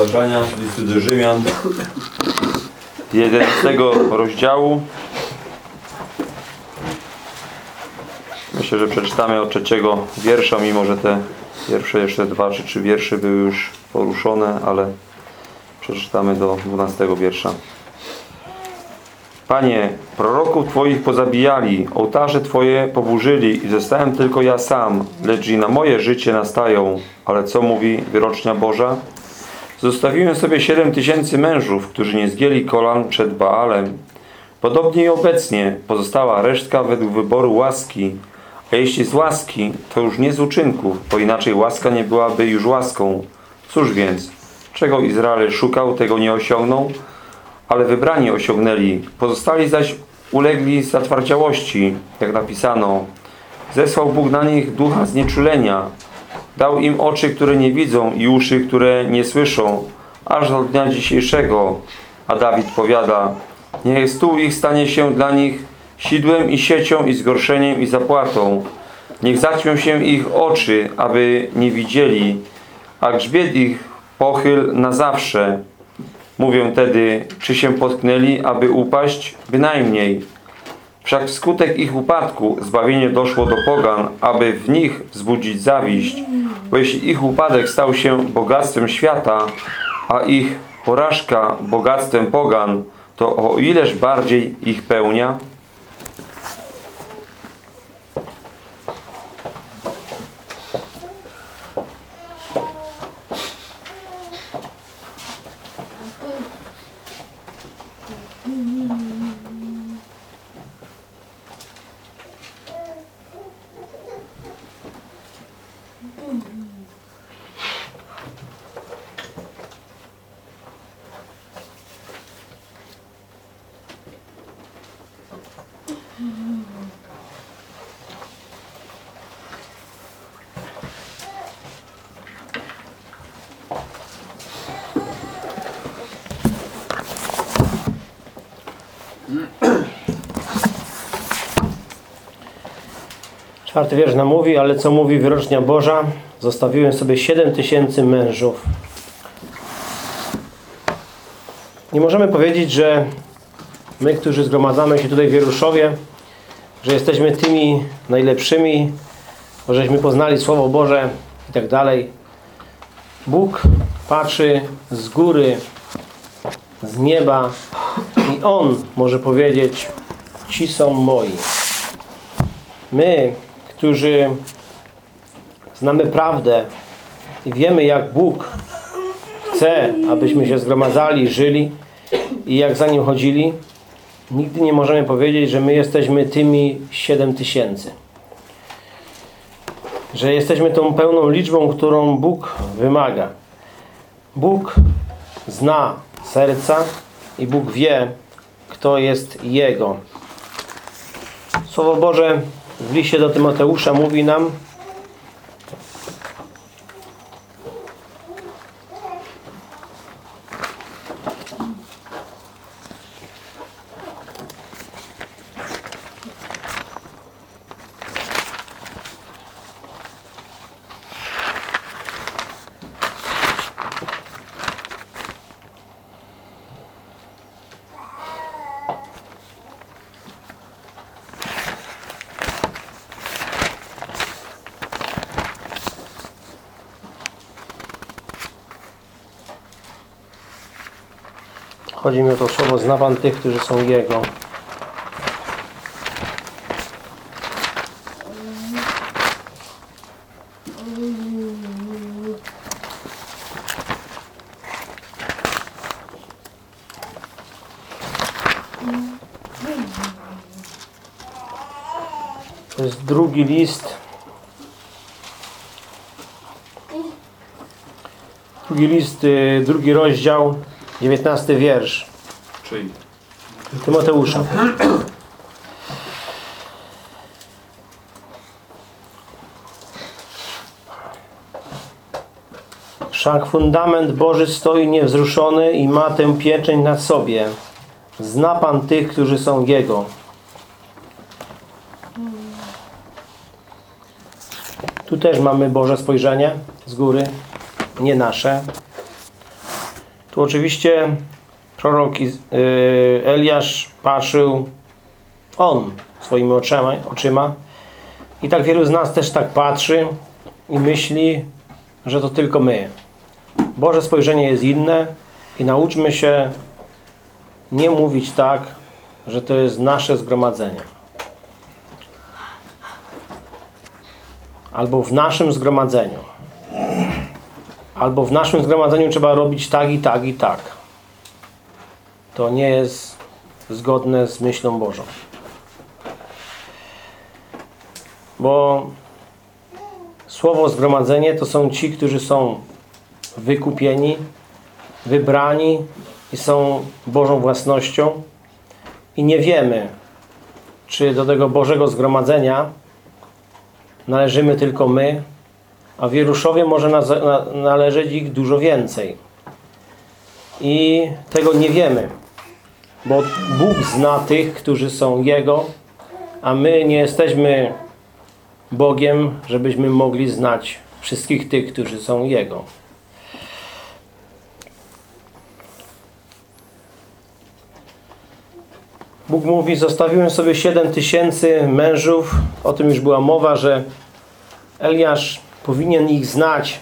Zdarzenia z listu do Rzymian 11 rozdziału Myślę, że przeczytamy od trzeciego wiersza, mimo że te pierwsze jeszcze dwa czy trzy wiersze były już poruszone, ale przeczytamy do 12 wiersza. Panie, proroków Twoich pozabijali, ołtarze Twoje poburzyli i zostałem tylko ja sam, lecz i na moje życie nastają. Ale co mówi wyrocznia Boża? Zostawiłem sobie siedem tysięcy mężów, którzy nie zgięli kolan przed Baalem. Podobnie i obecnie pozostała resztka według wyboru łaski. A jeśli z łaski, to już nie z uczynków, bo inaczej łaska nie byłaby już łaską. Cóż więc, czego Izrael szukał, tego nie osiągnął, ale wybrani osiągnęli. Pozostali zaś ulegli zatwardziałości, jak napisano. Zesłał Bóg na nich ducha znieczulenia, Dał im oczy, które nie widzą i uszy, które nie słyszą, aż do dnia dzisiejszego. A Dawid powiada, niech stół ich stanie się dla nich sidłem i siecią i zgorszeniem i zapłatą. Niech zaćmią się ich oczy, aby nie widzieli, a grzbiet ich pochyl na zawsze. Mówią tedy, czy się potknęli, aby upaść? Bynajmniej. Wszak wskutek ich upadku zbawienie doszło do pogan, aby w nich wzbudzić zawiść. Bo jeśli ich upadek stał się bogactwem świata, a ich porażka bogactwem pogan, to o ileż bardziej ich pełnia? Czwarty wiersz nam mówi, ale co mówi wyrocznia Boża? Zostawiłem sobie siedem tysięcy mężów. Nie możemy powiedzieć, że my, którzy zgromadzamy się tutaj w Wieruszowie, że jesteśmy tymi najlepszymi, żeśmy poznali Słowo Boże i tak dalej. Bóg patrzy z góry, z nieba i On może powiedzieć, ci są moi. My, którzy znamy prawdę i wiemy, jak Bóg chce, abyśmy się zgromadzali, żyli i jak za Nim chodzili, nigdy nie możemy powiedzieć, że my jesteśmy tymi 7 tysięcy. Że jesteśmy tą pełną liczbą, którą Bóg wymaga. Bóg zna serca i Bóg wie, kto jest Jego. Słowo Boże w liście do Tymoteusza mówi nam Chodzi mi o to słowo, zna Pan tych, którzy są Jego. To jest drugi list. Drugi list, y, drugi rozdział, 19 wiersz. Czyli Tymoteusza. Wszak fundament Boży stoi niewzruszony i ma tę pieczęć na sobie. Zna Pan tych, którzy są Jego. Tu też mamy Boże spojrzenie z góry, nie nasze. Tu oczywiście prorok y, Eliasz patrzył on swoimi oczyma, oczyma i tak wielu z nas też tak patrzy i myśli, że to tylko my. Boże spojrzenie jest inne i nauczmy się nie mówić tak, że to jest nasze zgromadzenie. Albo w naszym zgromadzeniu. Albo w naszym zgromadzeniu trzeba robić tak i tak i tak. To nie jest zgodne z myślą Bożą. Bo słowo zgromadzenie to są ci, którzy są wykupieni, wybrani i są Bożą własnością i nie wiemy, czy do tego Bożego zgromadzenia należymy tylko my, a w Jeruszowie może na, na, należeć ich dużo więcej. I tego nie wiemy, bo Bóg zna tych, którzy są Jego, a my nie jesteśmy Bogiem, żebyśmy mogli znać wszystkich tych, którzy są Jego. Bóg mówi, zostawiłem sobie 7 tysięcy mężów. O tym już była mowa, że Eliasz powinien ich znać,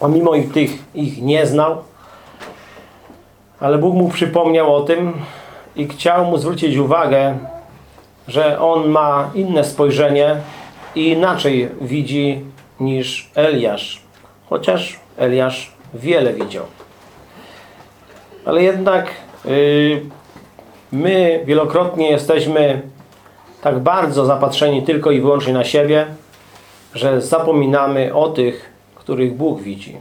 a mimo ich tych ich nie znał. Ale Bóg mu przypomniał o tym i chciał mu zwrócić uwagę, że on ma inne spojrzenie i inaczej widzi niż Eliasz. Chociaż Eliasz wiele widział. Ale jednak yy, my wielokrotnie jesteśmy tak bardzo zapatrzeni tylko i wyłącznie na siebie, że zapominamy o tych, których Bóg widzi.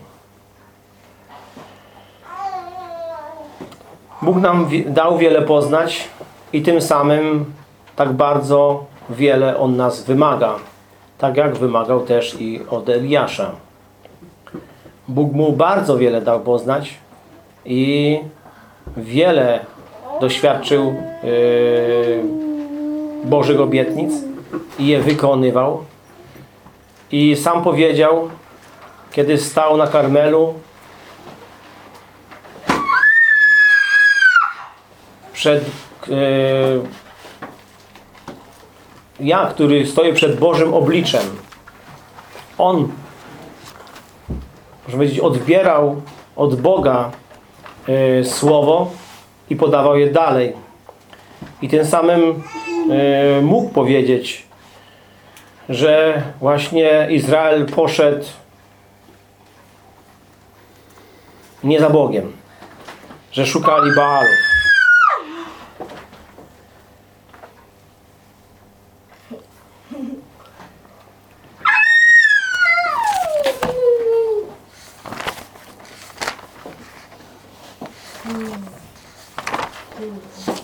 Bóg nam dał wiele poznać i tym samym tak bardzo wiele On nas wymaga. Tak jak wymagał też i od Eliasza. Bóg mu bardzo wiele dał poznać i wiele doświadczył yy, Bożych obietnic i je wykonywał. I sam powiedział, kiedy stał na Karmelu przed yy, ja, który stoję przed Bożym obliczem on można powiedzieć, odbierał od Boga yy, słowo i podawał je dalej. I tym samym yy, mógł powiedzieć, że właśnie Izrael poszedł nie za Bogiem, że szukali Baalów.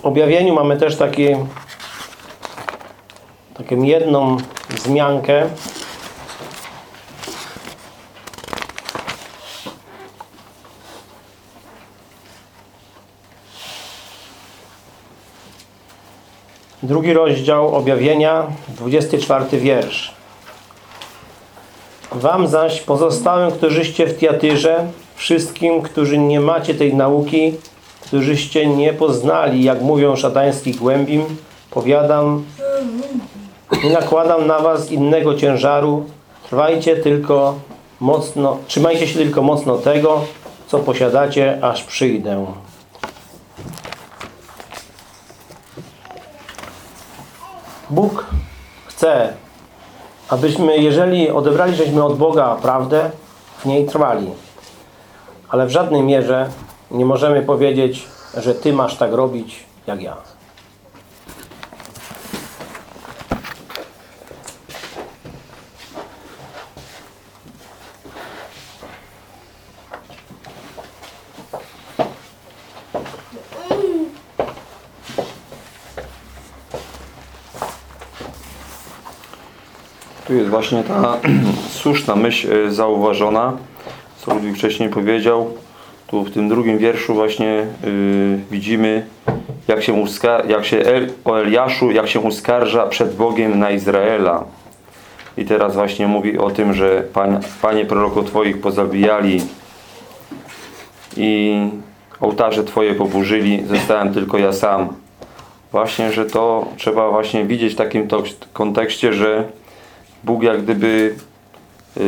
Objawieniu mamy też taki, taką jedną wzmiankę. Drugi rozdział objawienia, 24 wiersz. Wam zaś pozostałym, którzyście w Tiatyrze, wszystkim, którzy nie macie tej nauki, którzyście nie poznali, jak mówią szatańskich głębim, powiadam, nie nakładam na was innego ciężaru, trwajcie tylko mocno, trzymajcie się tylko mocno tego, co posiadacie, aż przyjdę. Bóg chce, abyśmy, jeżeli odebrali żeśmy od Boga prawdę, w niej trwali. Ale w żadnej mierze nie możemy powiedzieć, że Ty masz tak robić, jak ja. Tu jest właśnie ta słuszna myśl e, zauważona, co Ludwik wcześniej powiedział. Tu w tym drugim wierszu właśnie y, widzimy, jak się, jak się El- o Eliaszu, jak się uskarża przed Bogiem na Izraela. I teraz właśnie mówi o tym, że Pan, Panie proroko Twoich pozabijali i ołtarze Twoje poburzyli, zostałem tylko ja sam. Właśnie, że to trzeba właśnie widzieć w takim kontekście, że Bóg jak gdyby yy,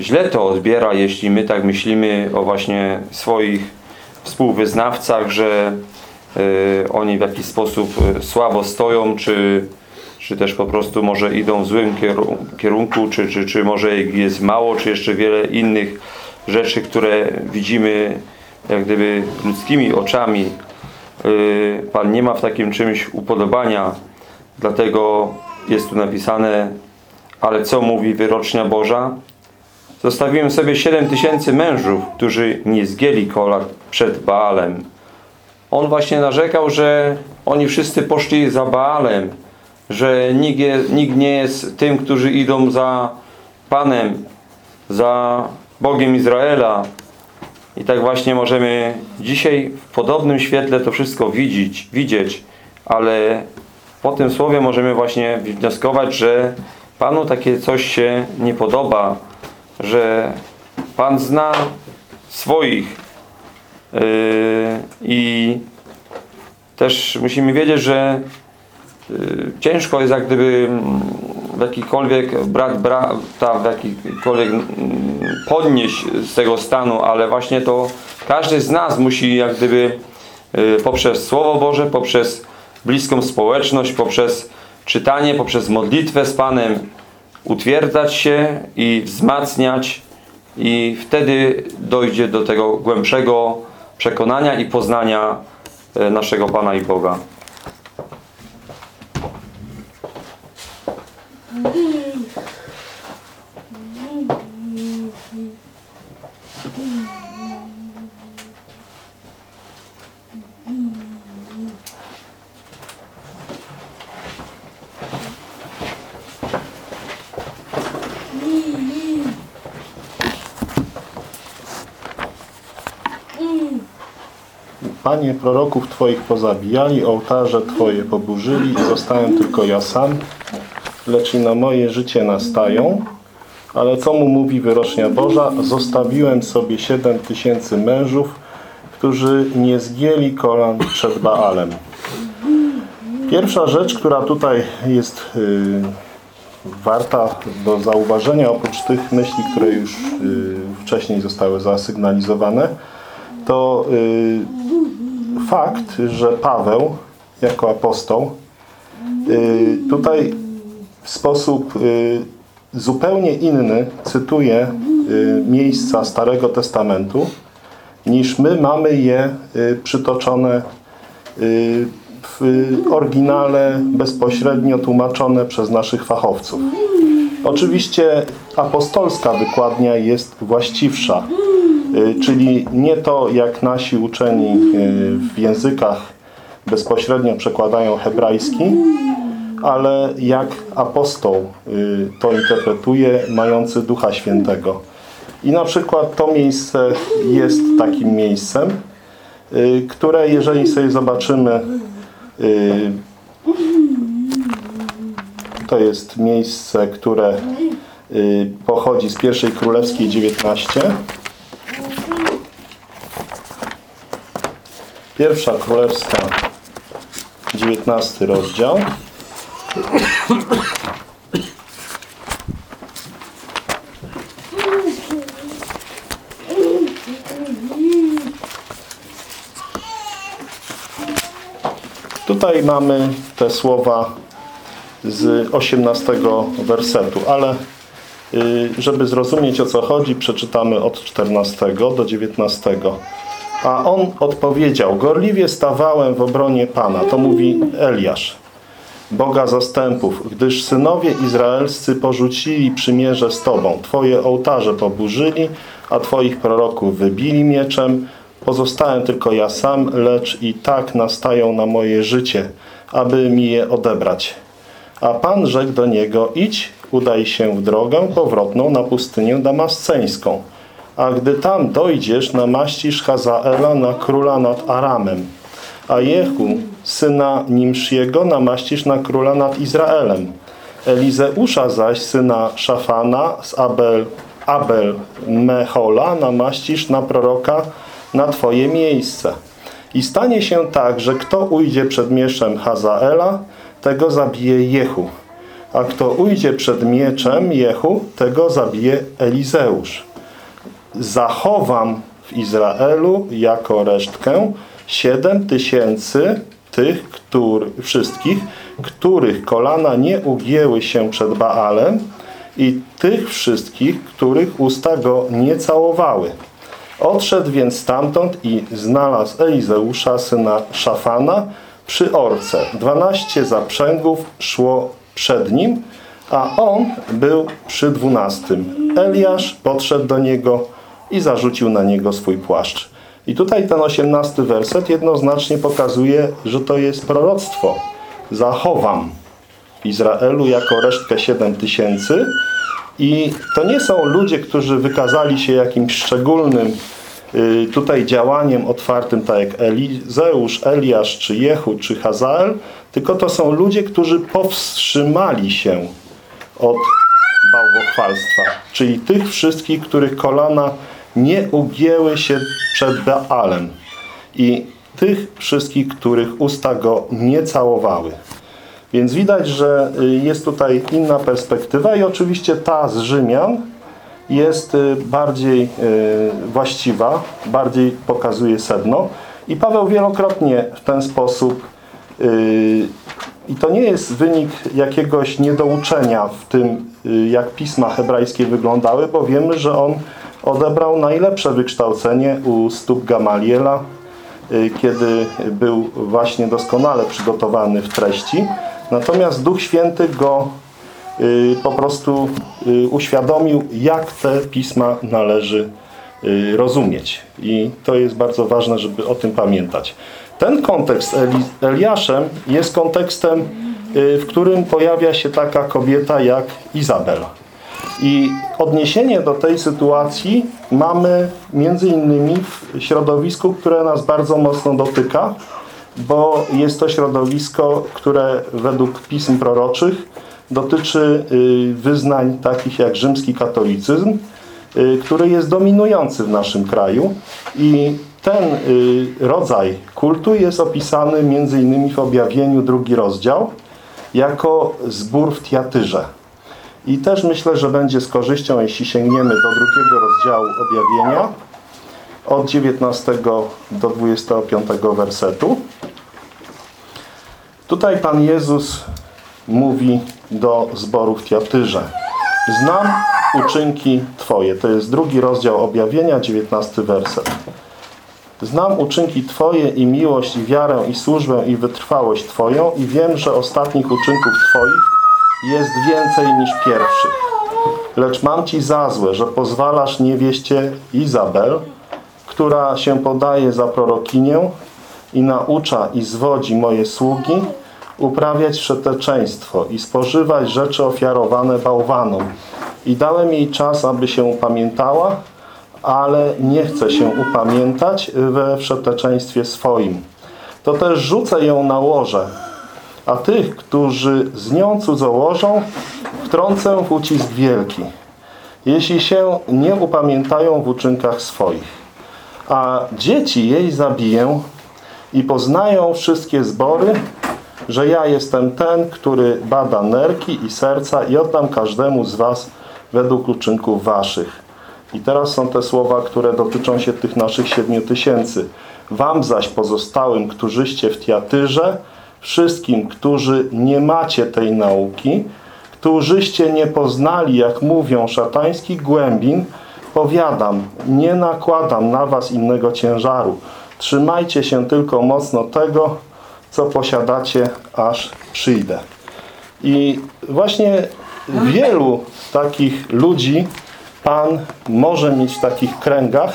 źle to odbiera, jeśli my tak myślimy o właśnie swoich współwyznawcach, że yy, oni w jakiś sposób yy, słabo stoją, czy, czy też po prostu może idą w złym kieru- kierunku, czy, czy, czy może jest mało, czy jeszcze wiele innych rzeczy, które widzimy jak gdyby ludzkimi oczami. Yy, Pan nie ma w takim czymś upodobania, dlatego jest tu napisane ale co mówi wyrocznia Boża? Zostawiłem sobie 7 tysięcy mężów, którzy nie zgięli kolan przed Baalem. On właśnie narzekał, że oni wszyscy poszli za Baalem, że nikt, nikt nie jest tym, którzy idą za Panem, za Bogiem Izraela. I tak właśnie możemy dzisiaj w podobnym świetle to wszystko widzieć, widzieć, ale po tym słowie możemy właśnie wnioskować, że Panu takie coś się nie podoba, że Pan zna swoich yy, i też musimy wiedzieć, że yy, ciężko jest jak gdyby mm, w jakikolwiek brat brata w jakikolwiek mm, podnieść z tego stanu, ale właśnie to każdy z nas musi jak gdyby yy, poprzez Słowo Boże, poprzez bliską społeczność, poprzez czytanie, poprzez modlitwę z Panem utwierdzać się i wzmacniać i wtedy dojdzie do tego głębszego przekonania i poznania e, naszego Pana i Boga. Panie, proroków Twoich pozabijali, ołtarze Twoje poburzyli i zostałem tylko ja sam, lecz i na moje życie nastają. Ale co mu mówi wyrocznia Boża? Zostawiłem sobie siedem tysięcy mężów, którzy nie zgięli kolan przed Baalem. Pierwsza rzecz, która tutaj jest y, warta do zauważenia, oprócz tych myśli, które już y, wcześniej zostały zasygnalizowane, to y, fakt, że Paweł jako apostoł y, tutaj w sposób y, zupełnie inny cytuje y, miejsca Starego Testamentu niż my mamy je przytoczone w oryginale bezpośrednio tłumaczone przez naszych fachowców. Oczywiście apostolska wykładnia jest właściwsza, czyli nie to jak nasi uczeni y, w językach bezpośrednio przekładają hebrajski, ale jak apostoł y, to interpretuje, mający Ducha Świętego. I na przykład to miejsce jest takim miejscem, y, które jeżeli sobie zobaczymy, y, to jest miejsce, które y, pochodzi z pierwszej królewskiej 19. Pierwsza królewska 19 rozdział. Tutaj mamy te słowa z 18 wersetu, ale y, żeby zrozumieć o co chodzi, przeczytamy od 14 do 19. A on odpowiedział, gorliwie stawałem w obronie Pana, to mówi Eliasz, Boga zastępów, gdyż synowie izraelscy porzucili przymierze z Tobą, Twoje ołtarze poburzyli, a Twoich proroków wybili mieczem, pozostałem tylko ja sam, lecz i tak nastają na moje życie, aby mi je odebrać. A Pan rzekł do niego, idź, udaj się w drogę powrotną na pustynię damasceńską. A gdy tam dojdziesz, namaścisz Hazaela na króla nad Aramem. A Jehu, syna Nimsziego, namaścisz na króla nad Izraelem. Elizeusza zaś, syna Szafana z Abel, Abel Mehola, namaścisz na proroka na Twoje miejsce. I stanie się tak, że kto ujdzie przed mieczem Hazaela, tego zabije Jehu. A kto ujdzie przed mieczem Jehu, tego zabije Elizeusz. Zachowam w Izraelu jako resztkę siedem tysięcy tych, który, wszystkich, których kolana nie ugięły się przed Baalem i tych wszystkich, których usta go nie całowały. Odszedł więc stamtąd i znalazł Elizeusza, syna Szafana, przy orce. Dwanaście zaprzęgów szło przed nim, a on był przy dwunastym. Eliasz podszedł do niego i zarzucił na niego swój płaszcz. I tutaj ten osiemnasty werset jednoznacznie pokazuje, że to jest proroctwo. Zachowam Izraelu jako resztkę siedem tysięcy i to nie są ludzie, którzy wykazali się jakimś szczególnym y, tutaj działaniem otwartym, tak jak Elizeusz, Eliasz, czy Jehu, czy Hazael, tylko to są ludzie, którzy powstrzymali się od bałwochwalstwa, czyli tych wszystkich, których kolana nie ugięły się przed Baalem i tych wszystkich, których usta go nie całowały. Więc widać, że y, jest tutaj inna perspektywa i oczywiście ta z Rzymian jest y, bardziej y, właściwa, bardziej pokazuje sedno. I Paweł wielokrotnie w ten sposób i to nie jest wynik jakiegoś niedouczenia w tym, jak pisma hebrajskie wyglądały, bo wiemy, że on odebrał najlepsze wykształcenie u stóp Gamaliela, kiedy był właśnie doskonale przygotowany w treści. Natomiast Duch Święty go y, po prostu y, uświadomił, jak te pisma należy y, rozumieć. I to jest bardzo ważne, żeby o tym pamiętać. Ten kontekst z Eli Eliaszem jest kontekstem, y, w którym pojawia się taka kobieta jak Izabel. I odniesienie do tej sytuacji mamy między innymi w środowisku, które nas bardzo mocno dotyka, bo jest to środowisko, które według pism proroczych dotyczy y, wyznań takich jak rzymski katolicyzm, y, który jest dominujący w naszym kraju i ten y, rodzaj kultu jest opisany między innymi w objawieniu drugi rozdział jako zbór w Tiatyrze. I też myślę, że będzie z korzyścią, jeśli sięgniemy do drugiego rozdziału objawienia od 19 do 25 wersetu. Tutaj Pan Jezus mówi do zboru w Tiatyrze. Znam uczynki Twoje. To jest drugi rozdział objawienia, 19 werset. Znam uczynki Twoje i miłość, i wiarę, i służbę, i wytrwałość Twoją i wiem, że ostatnich uczynków Twoich jest więcej niż pierwszych. Lecz mam Ci za złe, że pozwalasz niewieście Izabel, która się podaje za prorokinię i naucza i zwodzi moje sługi, uprawiać wszeteczeństwo i spożywać rzeczy ofiarowane bałwanom. I dałem jej czas, aby się upamiętała, ale nie chce się upamiętać we wszeteczeństwie swoim. To też rzucę ją na łoże, a tych, którzy z nią cudzołożą, wtrącę w ucisk wielki, jeśli się nie upamiętają w uczynkach swoich. A dzieci jej zabiję i poznają wszystkie zbory, że ja jestem ten, który bada nerki i serca i oddam każdemu z was według uczynków waszych. I teraz są te słowa, które dotyczą się tych naszych siedmiu tysięcy. Wam zaś pozostałym, którzyście w Tiatyrze, wszystkim, którzy nie macie tej nauki, którzyście nie poznali, jak mówią, szatańskich głębin, powiadam, nie nakładam na was innego ciężaru. Trzymajcie się tylko mocno tego, co posiadacie, aż przyjdę. I właśnie wielu takich ludzi Pan może mieć w takich kręgach,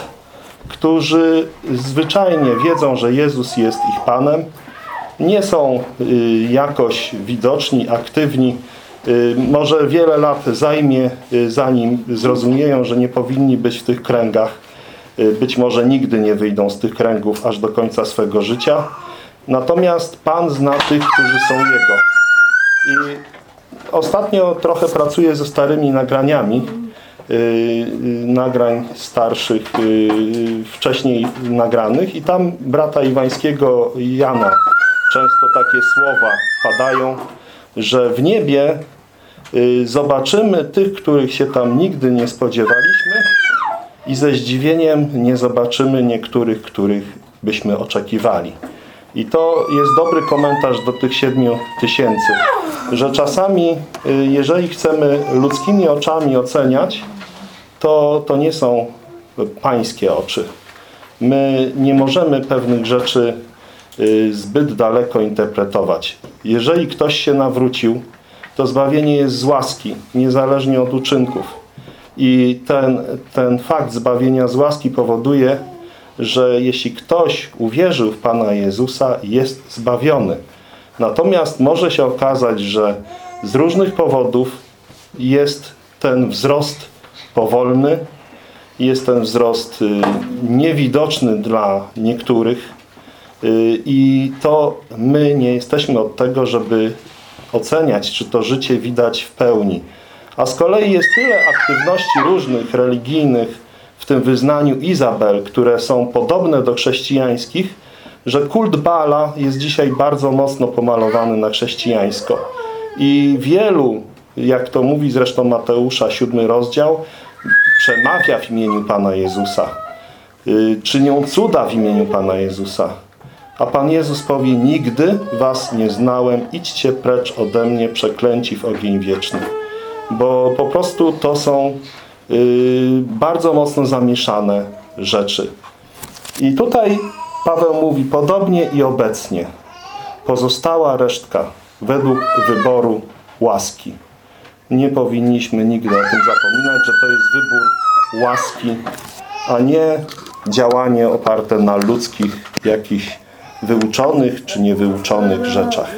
którzy zwyczajnie wiedzą, że Jezus jest ich Panem, nie są y, jakoś widoczni, aktywni. Y, może wiele lat zajmie, y, zanim zrozumieją, że nie powinni być w tych kręgach. Być może nigdy nie wyjdą z tych kręgów aż do końca swego życia. Natomiast Pan zna tych, którzy są Jego. I ostatnio trochę pracuję ze starymi nagraniami nagrań starszych, wcześniej nagranych i tam brata Iwańskiego Jana często takie słowa padają, że w niebie y, zobaczymy tych, których się tam nigdy nie spodziewaliśmy i ze zdziwieniem nie zobaczymy niektórych, których byśmy oczekiwali. I to jest dobry komentarz do tych siedmiu tysięcy, że czasami, y, jeżeli chcemy ludzkimi oczami oceniać, to, to nie są pańskie oczy. My nie możemy pewnych rzeczy zbyt daleko interpretować. Jeżeli ktoś się nawrócił, to zbawienie jest z łaski, niezależnie od uczynków. I ten, ten fakt zbawienia z łaski powoduje, że jeśli ktoś uwierzył w Pana Jezusa, jest zbawiony. Natomiast może się okazać, że z różnych powodów jest ten wzrost powolny, jest ten wzrost y, niewidoczny dla niektórych y, i to my nie jesteśmy od tego, żeby oceniać, czy to życie widać w pełni. A z kolei jest tyle aktywności różnych religijnych w tym wyznaniu Izabel, które są podobne do chrześcijańskich, że kult Baala jest dzisiaj bardzo mocno pomalowany na chrześcijańsko. I wielu, jak to mówi zresztą Mateusza, siódmy rozdział, przemawia w imieniu Pana Jezusa. Y, Czynią cuda w imieniu Pana Jezusa. A Pan Jezus powie, nigdy was nie znałem, idźcie precz ode mnie, przeklęci w ogień wieczny. Bo po prostu to są y, bardzo mocno zamieszane rzeczy. I tutaj Paweł mówi, podobnie i obecnie. Pozostała resztka według wyboru łaski. Nie powinniśmy nigdy o tym zapominać, że to jest wybór łaski, a nie działanie oparte na ludzkich, jakichś wyuczonych czy niewyuczonych rzeczach.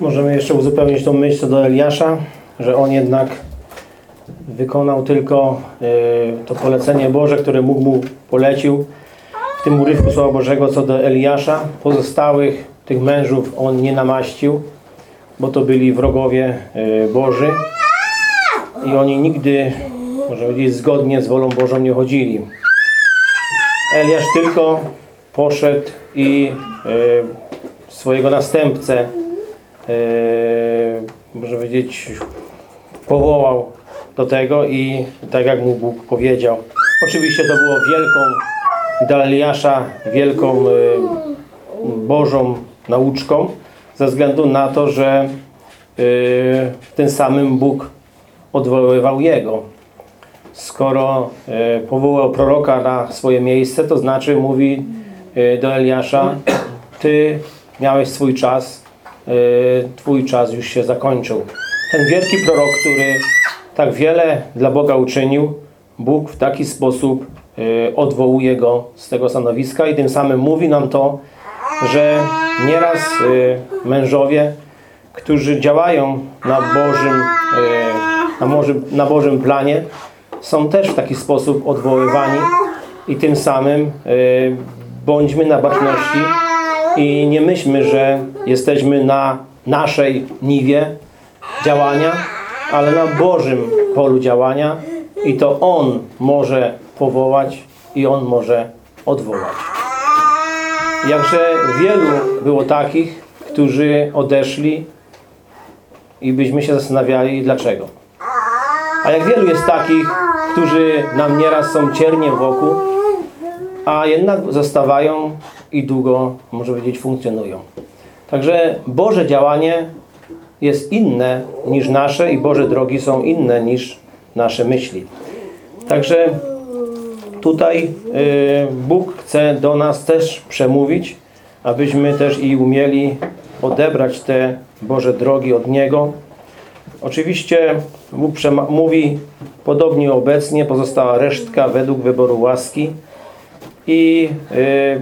Możemy jeszcze uzupełnić tą myśl co do Eliasza, że on jednak wykonał tylko e, to polecenie Boże, które Bóg mu polecił w tym urywku Słowa Bożego co do Eliasza. Pozostałych tych mężów on nie namaścił, bo to byli wrogowie e, Boży i oni nigdy, może powiedzieć, zgodnie z wolą Bożą nie chodzili. Eliasz tylko poszedł i e, swojego następcę e, może powiedzieć powołał do tego i tak jak mu Bóg powiedział. Oczywiście to było wielką dla Eliasza wielką e, Bożą nauczką ze względu na to, że e, tym samym Bóg odwoływał jego. Skoro powołał proroka na swoje miejsce, to znaczy mówi do Eliasza Ty miałeś swój czas, Twój czas już się zakończył. Ten wielki prorok, który tak wiele dla Boga uczynił, Bóg w taki sposób e, odwołuje go z tego stanowiska i tym samym mówi nam to, że nieraz e, mężowie, którzy działają na Bożym, e, na Bożym, na Bożym planie, są też w taki sposób odwoływani i tym samym e, bądźmy na baczności i nie myślmy, że jesteśmy na naszej niwie działania, ale na Bożym polu działania i to On może powołać i On może odwołać. Jakże wielu było takich, którzy odeszli i byśmy się zastanawiali dlaczego. A jak wielu jest takich, którzy nam nieraz są cierniem wokół, a jednak zostawają i długo, może powiedzieć, funkcjonują. Także Boże działanie jest inne niż nasze i Boże drogi są inne niż nasze myśli. Także tutaj y, Bóg chce do nas też przemówić, abyśmy też i umieli odebrać te Boże drogi od Niego. Oczywiście Bóg mówi podobnie obecnie, pozostała resztka według wyboru łaski i y,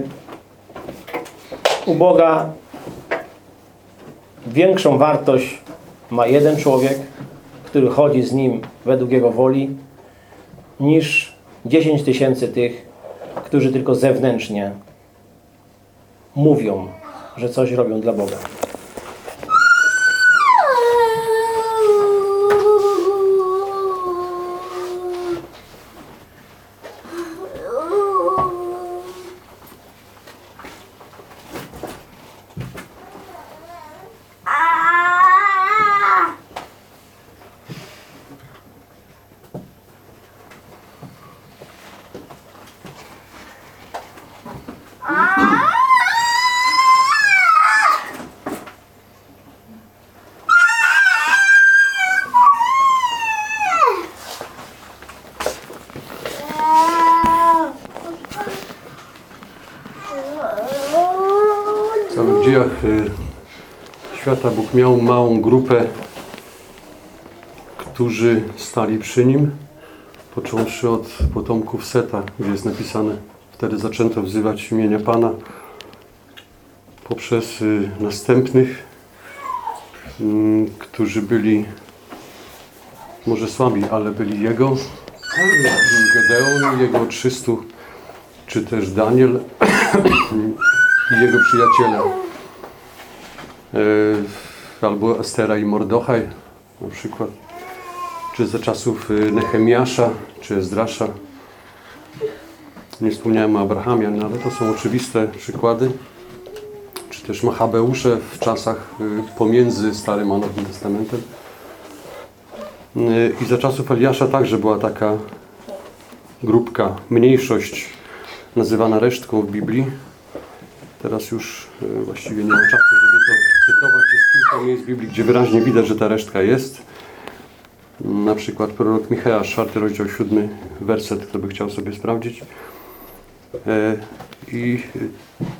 u Boga większą wartość ma jeden człowiek, który chodzi z Nim według Jego woli, niż 10 tysięcy tych, którzy tylko zewnętrznie mówią, że coś robią dla Boga. W całych dziejach y, świata Miał małą grupę, którzy stali przy Nim, począwszy od potomków Seta, gdzie jest napisane, wtedy zaczęto wzywać imienia Pana, poprzez y, następnych, mm, którzy byli może słabi, ale byli Jego, Gedeon, Jego 300, czy też Daniel, i jego przyjaciele. Albo Estera i Mordochaj na przykład. Czy za czasów e, Nehemiasza, czy Ezdrasza. Nie wspomniałem o Abrahamie, no ale to są oczywiste przykłady. Czy też Machabeusze w czasach e, pomiędzy Starym a Nowym Testamentem. E, I za czasów Eliasza także była taka grupka, mniejszość nazywana resztką w Biblii. Teraz już e, właściwie nie ma czasu, żeby to cytować. Jest kilka miejsc w Biblii, gdzie wyraźnie widać, że ta resztka jest. Na przykład prorok Michała, czwarty rozdział, siódmy werset, kto by chciał sobie sprawdzić. E, I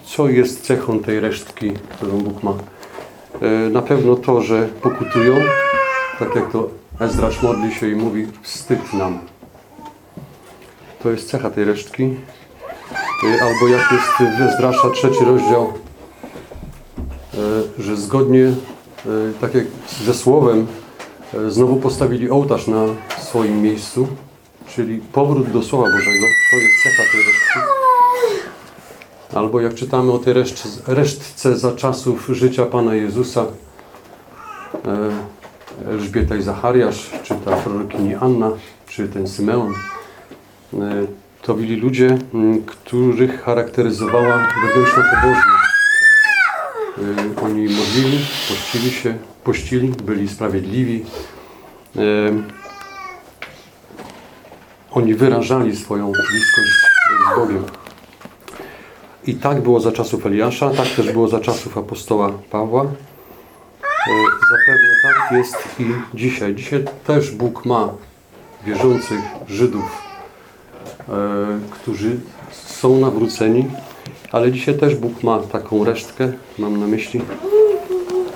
co jest cechą tej resztki, którą Bóg ma? E, Na pewno to, że pokutują, tak jak to Ezdrasz modli się i mówi, wstyd nam. To jest cecha tej resztki. Y, Albo jak jest w Ezdrasza trzeci rozdział, y, że zgodnie, y, tak jak ze słowem, y, znowu postawili ołtarz na swoim miejscu, czyli powrót do Słowa Bożego, to jest cecha tej resztki. Albo jak czytamy o tej resztce, resztce za czasów życia Pana Jezusa, y, Elżbieta i Zachariasz, czy ta prorokini Anna, czy ten Symeon, y, to byli ludzie, mm, których charakteryzowała wewnętrzna pobożność. Y, Oni modlili, pościli się, pościli, byli sprawiedliwi. Y, Oni wyrażali swoją bliskość z Bogiem. I tak było za czasów Eliasza, tak też było za czasów apostoła Pawła. Y, Zapewne tak jest i dzisiaj. Dzisiaj też Bóg ma wierzących Żydów, którzy są nawróceni, ale dzisiaj też Bóg ma taką resztkę, mam na myśli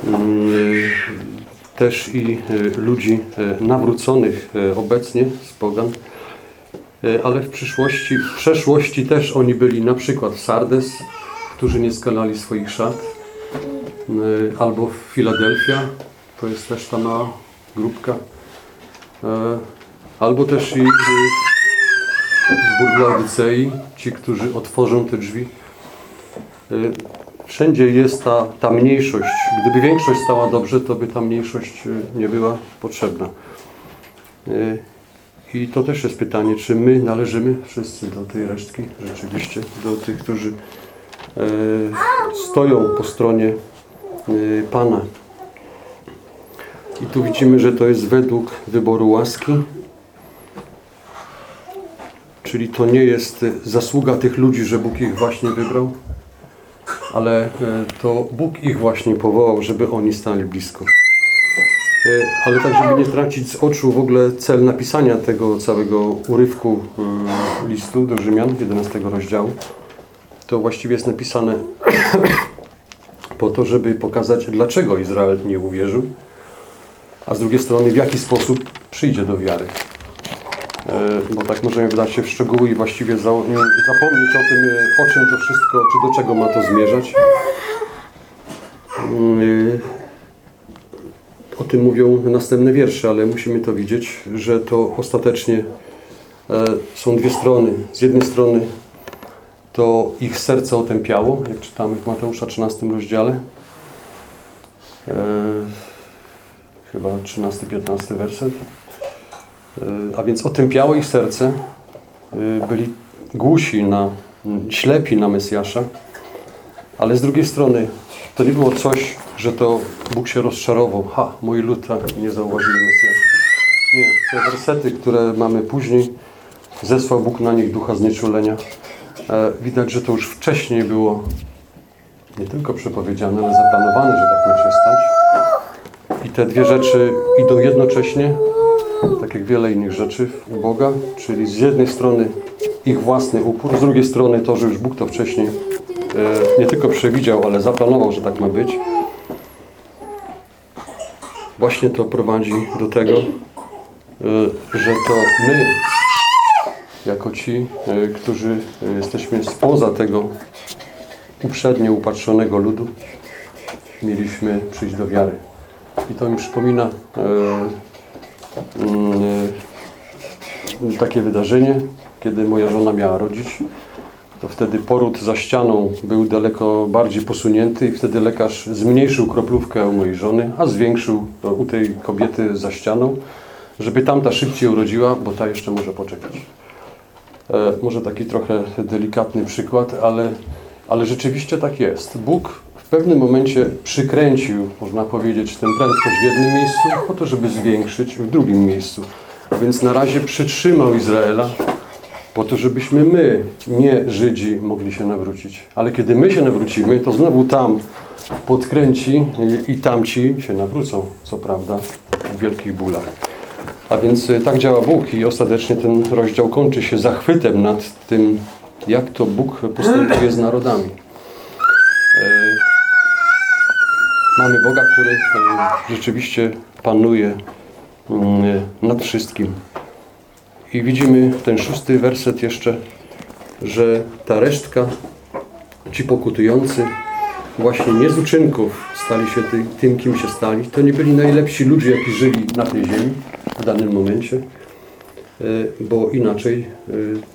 mm, e, też i e, ludzi e, nawróconych e, obecnie z pogan, E, ale w przyszłości, w przeszłości też oni byli na przykład w Sardes, którzy nie skalali swoich szat, e, albo w Filadelfia, to jest też ta mała grupka, E, albo też i Laodycei, ci, którzy otworzą te drzwi. Y, Wszędzie jest ta, ta mniejszość. Gdyby większość stała dobrze, to by ta mniejszość y, nie była potrzebna. Y, I to też jest pytanie, czy my należymy wszyscy do tej resztki, rzeczywiście, do tych, którzy stoją po stronie Pana. I tu widzimy, że to jest według wyboru łaski, Czyli to nie jest y, zasługa tych ludzi, że Bóg ich właśnie wybrał, ale e, to Bóg ich właśnie powołał, żeby oni stali blisko. E, Ale tak, żeby nie tracić z oczu w ogóle cel napisania tego całego urywku e, listu do Rzymian, 11 rozdziału, to właściwie jest napisane po to, żeby pokazać, dlaczego Izrael nie uwierzył, a z drugiej strony w jaki sposób przyjdzie do wiary. E, Bo tak możemy wdać się w szczegóły i właściwie za- nie- zapomnieć o tym, e, o czym to wszystko, czy do czego ma to zmierzać. Mm, e, o tym mówią następne wiersze, ale musimy to widzieć, że to ostatecznie są dwie strony. Z jednej strony to ich serce otępiało, jak czytamy w Mateusza 13 rozdziale. Chyba 13-15 werset. E, a więc otępiało ich serce, e, byli głusi na, ślepi na Mesjasza, ale z drugiej strony to nie było coś, że to Bóg się rozczarował. Ha, mój lud nie zauważyli Mesjasza. Nie, te wersety, które mamy później, zesłał Bóg na nich ducha znieczulenia. E, widać, że to już wcześniej było nie tylko przepowiedziane, ale zaplanowane, że tak ma się stać. I te dwie rzeczy idą jednocześnie, tak jak wiele innych rzeczy u Boga, czyli z jednej strony ich własny upór, z drugiej strony to, że już Bóg to wcześniej e, nie tylko przewidział, ale zaplanował, że tak ma być. Właśnie to prowadzi do tego, e, że to my, jako ci, e, którzy jesteśmy spoza tego uprzednio upatrzonego ludu, mieliśmy przyjść do wiary. I to mi przypomina takie wydarzenie, kiedy moja żona miała rodzić. To wtedy poród za ścianą był daleko bardziej posunięty i wtedy lekarz zmniejszył kroplówkę u mojej żony, a zwiększył u tej kobiety za ścianą, żeby tamta szybciej urodziła, bo ta jeszcze może poczekać. E, może taki trochę delikatny przykład, ale, ale rzeczywiście tak jest. Bóg w pewnym momencie przykręcił, można powiedzieć, tę prędkość w jednym miejscu, po to, żeby zwiększyć w drugim miejscu. Więc na razie przytrzymał Izraela, po to, żebyśmy my, nie Żydzi, mogli się nawrócić. Ale kiedy my się nawrócimy, to znowu tam podkręci i, tamci się nawrócą, co prawda, w wielkich bólach. A więc y, tak działa Bóg i ostatecznie ten rozdział kończy się zachwytem nad tym, jak to Bóg postępuje z narodami. Mamy Boga, który e, rzeczywiście panuje mm, nad wszystkim. I widzimy ten szósty werset jeszcze, że ta resztka, ci pokutujący, właśnie nie z uczynków stali się ty, tym, kim się stali. To nie byli najlepsi ludzie, jaki żyli na tej ziemi w danym momencie, e, bo inaczej e,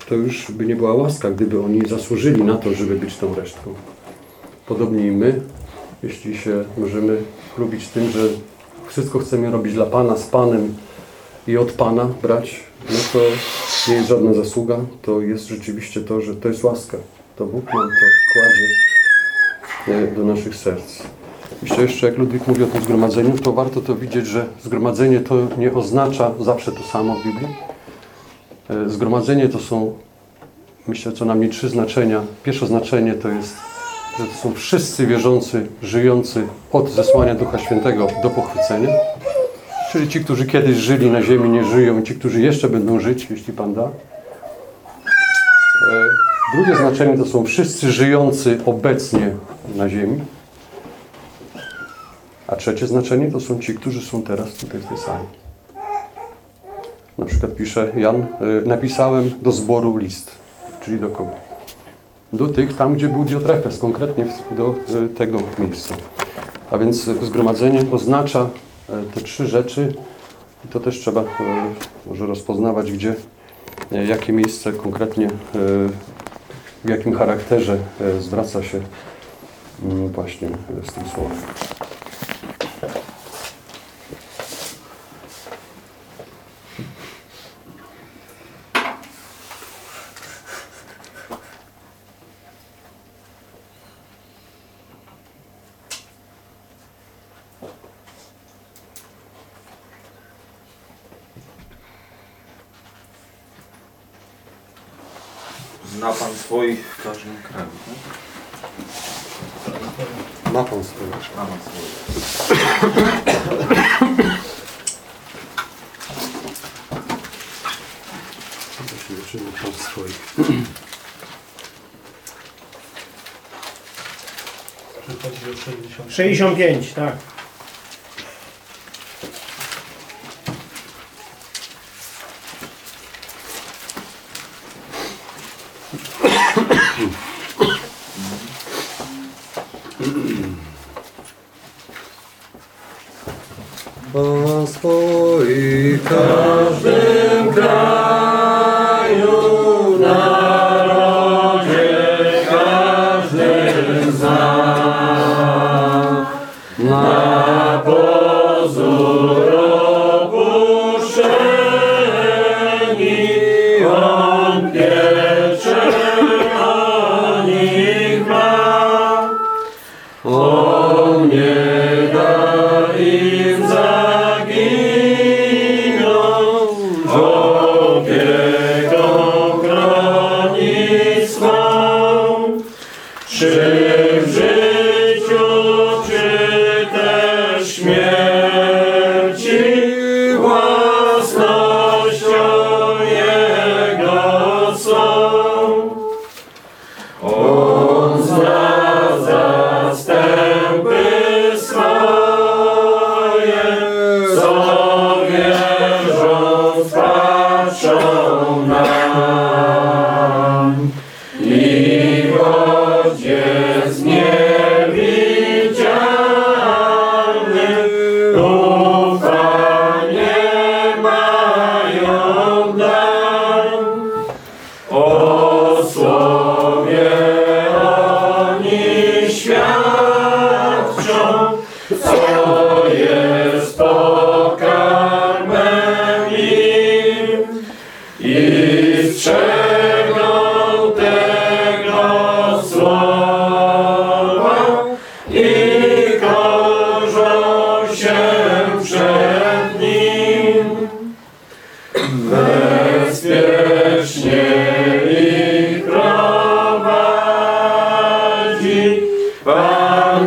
to już by nie była łaska, gdyby oni zasłużyli na to, żeby być tą resztką. Podobnie i my, jeśli się możemy chlubić tym, że wszystko chcemy robić dla Pana, z Panem i od Pana brać, no to nie jest żadna zasługa, to jest rzeczywiście to, że to jest łaska. To Bóg nam to kładzie e, do naszych serc. Myślę jeszcze, jak Ludwik mówi o tym zgromadzeniu, to warto to widzieć, że zgromadzenie to nie oznacza zawsze to samo w Biblii. E, Zgromadzenie to są, myślę, co najmniej trzy znaczenia. Pierwsze znaczenie to jest, że to są wszyscy wierzący, żyjący od zesłania Ducha Świętego do pochwycenia. Czyli ci, którzy kiedyś żyli na ziemi, nie żyją, ci, którzy jeszcze będą żyć, jeśli Pan da. E, Drugie znaczenie to są wszyscy żyjący obecnie na ziemi. A trzecie znaczenie to są ci, którzy są teraz tutaj w tej sali. Na przykład pisze Jan, e, napisałem do zboru list, czyli do kogo? Do tych, tam gdzie był Diotrefes, konkretnie do e, tego miejsca. A więc zgromadzenie oznacza e, te trzy rzeczy i to też trzeba e, może rozpoznawać, gdzie, jakie miejsce konkretnie, w jakim charakterze zwraca się mm, właśnie z tym słowem. swoich w każdym kraju. Tak? Ma pan swoje. Ma pan swoje. Czy ma pan swoich? 65, tak. Też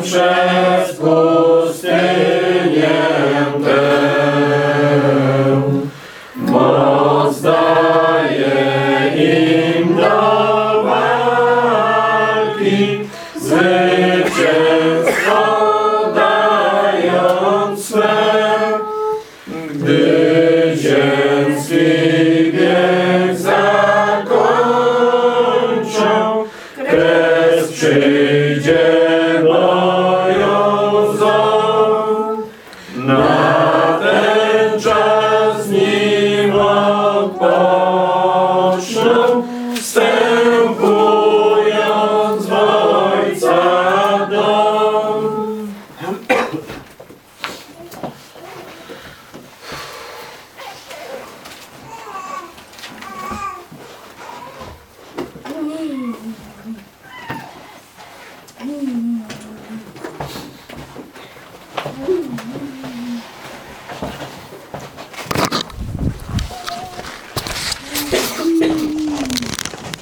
przez pustynię